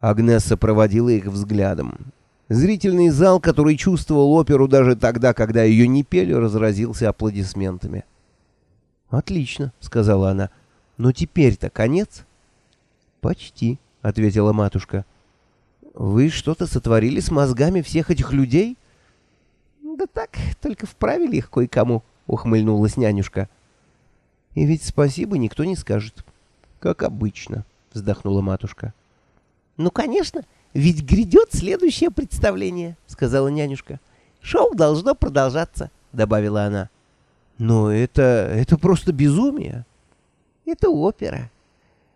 Агнесса проводила их взглядом. Зрительный зал, который чувствовал оперу даже тогда, когда ее не пели, разразился аплодисментами. «Отлично», — сказала она. «Но теперь-то конец?» «Почти», — ответила матушка. «Вы что-то сотворили с мозгами всех этих людей?» «Да так, только вправили их кое-кому», — ухмыльнулась нянюшка. «И ведь спасибо никто не скажет. Как обычно», — вздохнула матушка. «Ну, конечно, ведь грядет следующее представление», — сказала нянюшка. «Шоу должно продолжаться», — добавила она. «Но это... это просто безумие». «Это опера.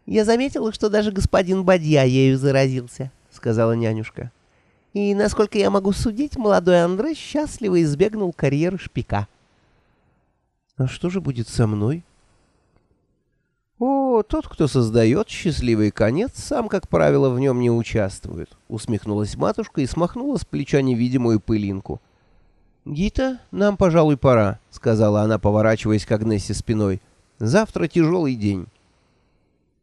Я заметила, что даже господин Бадья ею заразился», — сказала нянюшка. «И, насколько я могу судить, молодой Андре счастливо избегнул карьеры шпика». «А что же будет со мной?» «О, тот, кто создает счастливый конец, сам, как правило, в нем не участвует», — усмехнулась матушка и смахнула с плеча невидимую пылинку. «Гита, нам, пожалуй, пора», — сказала она, поворачиваясь к Агнессе спиной. «Завтра тяжелый день».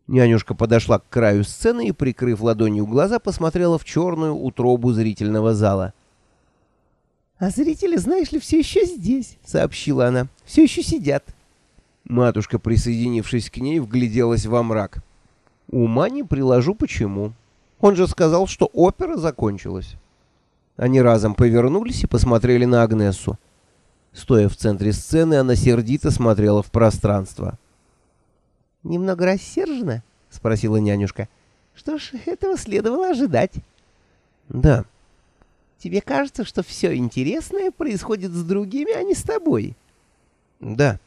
Нянюшка подошла к краю сцены и, прикрыв ладонью глаза, посмотрела в черную утробу зрительного зала. «А зрители, знаешь ли, все еще здесь», — сообщила она. «Все еще сидят». Матушка, присоединившись к ней, вгляделась во мрак. Ума не приложу почему. Он же сказал, что опера закончилась. Они разом повернулись и посмотрели на Агнессу. Стоя в центре сцены, она сердито смотрела в пространство. «Немного рассержена?» — спросила нянюшка. «Что ж, этого следовало ожидать». «Да». «Тебе кажется, что все интересное происходит с другими, а не с тобой?» «Да».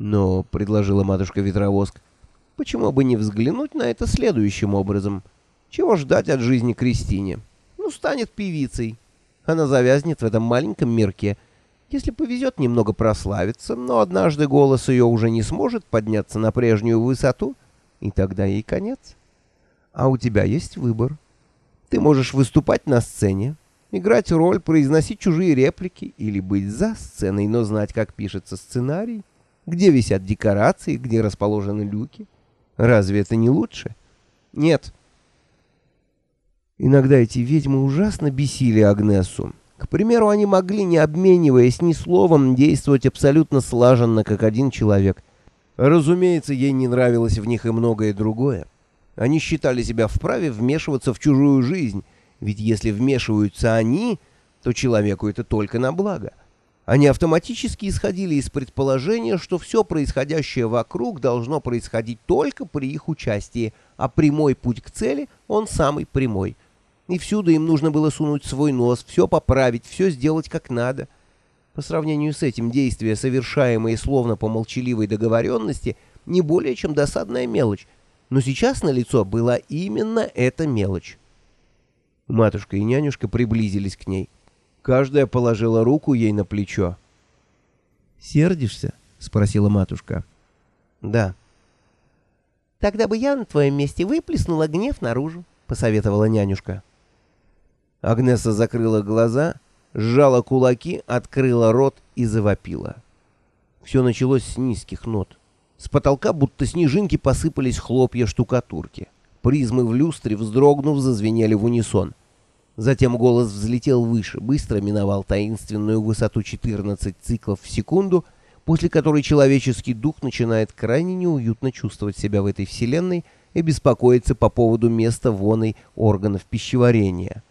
Но, — предложила матушка-ветровоск, — почему бы не взглянуть на это следующим образом? Чего ждать от жизни Кристине? Ну, станет певицей. Она завязнет в этом маленьком мирке. Если повезет, немного прославится, но однажды голос ее уже не сможет подняться на прежнюю высоту, и тогда ей конец. А у тебя есть выбор. Ты можешь выступать на сцене, играть роль, произносить чужие реплики или быть за сценой, но знать, как пишется сценарий где висят декорации, где расположены люки. Разве это не лучше? Нет. Иногда эти ведьмы ужасно бесили Агнесу. К примеру, они могли, не обмениваясь ни словом, действовать абсолютно слаженно, как один человек. Разумеется, ей не нравилось в них и многое другое. Они считали себя вправе вмешиваться в чужую жизнь, ведь если вмешиваются они, то человеку это только на благо. Они автоматически исходили из предположения, что все происходящее вокруг должно происходить только при их участии, а прямой путь к цели — он самый прямой. И всюду им нужно было сунуть свой нос, все поправить, все сделать как надо. По сравнению с этим действия, совершаемые словно по молчаливой договоренности, не более чем досадная мелочь. Но сейчас на лицо была именно эта мелочь. Матушка и нянюшка приблизились к ней. Каждая положила руку ей на плечо. «Сердишься?» — спросила матушка. «Да». «Тогда бы я на твоем месте выплеснула гнев наружу», — посоветовала нянюшка. Агнеса закрыла глаза, сжала кулаки, открыла рот и завопила. Все началось с низких нот. С потолка будто снежинки посыпались хлопья штукатурки. Призмы в люстре, вздрогнув, зазвенели в унисон. Затем голос взлетел выше, быстро миновал таинственную высоту 14 циклов в секунду, после которой человеческий дух начинает крайне неуютно чувствовать себя в этой вселенной и беспокоиться по поводу места воной органов пищеварения.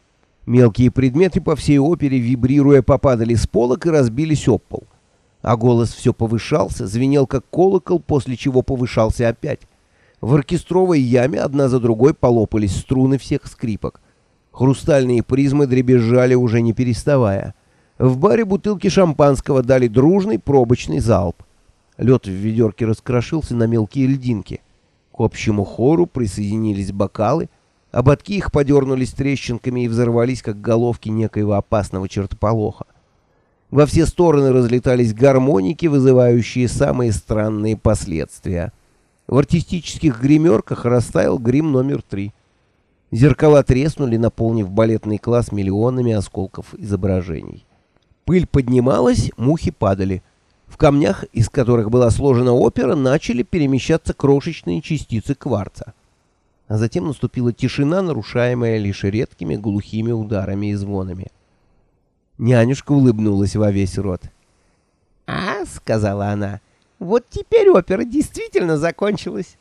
Мелкие предметы по всей опере, вибрируя, попадали с полок и разбились об пол. А голос все повышался, звенел как колокол, после чего повышался опять. В оркестровой яме одна за другой полопались струны всех скрипок. Хрустальные призмы дребезжали уже не переставая. В баре бутылки шампанского дали дружный пробочный залп. Лед в ведерке раскрошился на мелкие льдинки. К общему хору присоединились бокалы, ободки их подернулись трещинками и взорвались, как головки некоего опасного чертополоха. Во все стороны разлетались гармоники, вызывающие самые странные последствия. В артистических гримерках растаял грим номер три — Зеркала треснули, наполнив балетный класс миллионами осколков изображений. Пыль поднималась, мухи падали. В камнях, из которых была сложена опера, начали перемещаться крошечные частицы кварца. А затем наступила тишина, нарушаемая лишь редкими глухими ударами и звонами. Нянюшка улыбнулась во весь рот. «А, — сказала она, — вот теперь опера действительно закончилась.